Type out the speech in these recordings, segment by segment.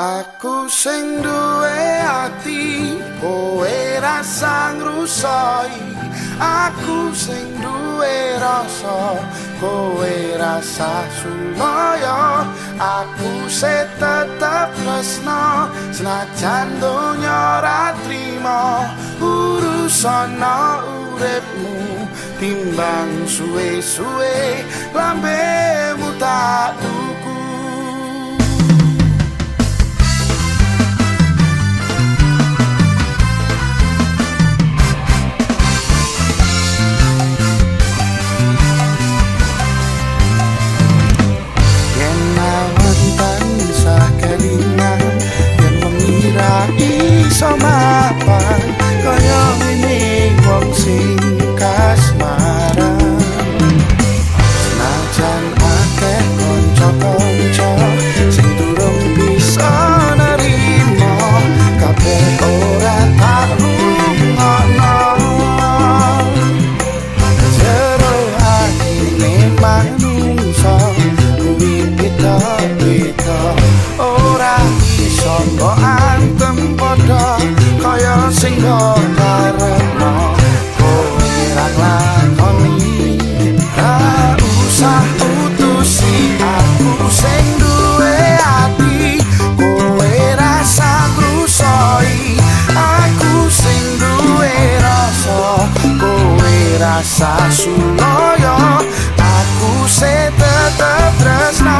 Aku sing duwe ati kowe rasa ngrusoi. Aku sing duwe rasa kowe rasa sulaya Aku se tetep tresno senajan donya ra trima urusan uripmu timbang suwe-suwe lambemu kaya sing mbok karepno kowe ra nglakoni ra usah utusi aku sing duwe ati. Kowe rasa ngrusoi aku sing duwe rasa. Kowe rasa suloyo aku se tetep tresno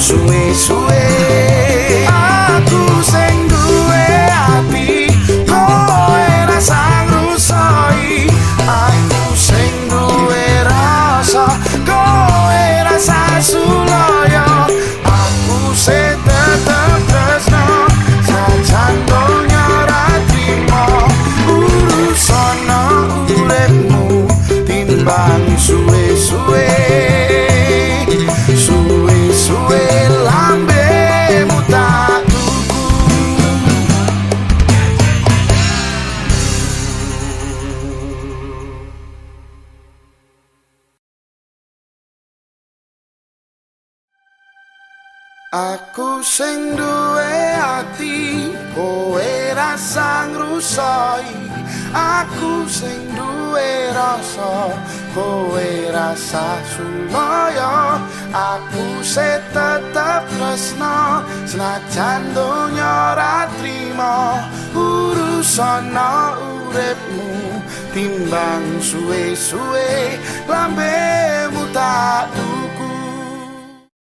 timbang suwe-suwe Aku sing duwe ati kowe rasa ngrusoi. Aku sing duwe rasa kowe rasa suloyo Aku se tetep tresno senajan donya ra trimo urusan uripmu timbang suwe-suwe lambemu tak tuku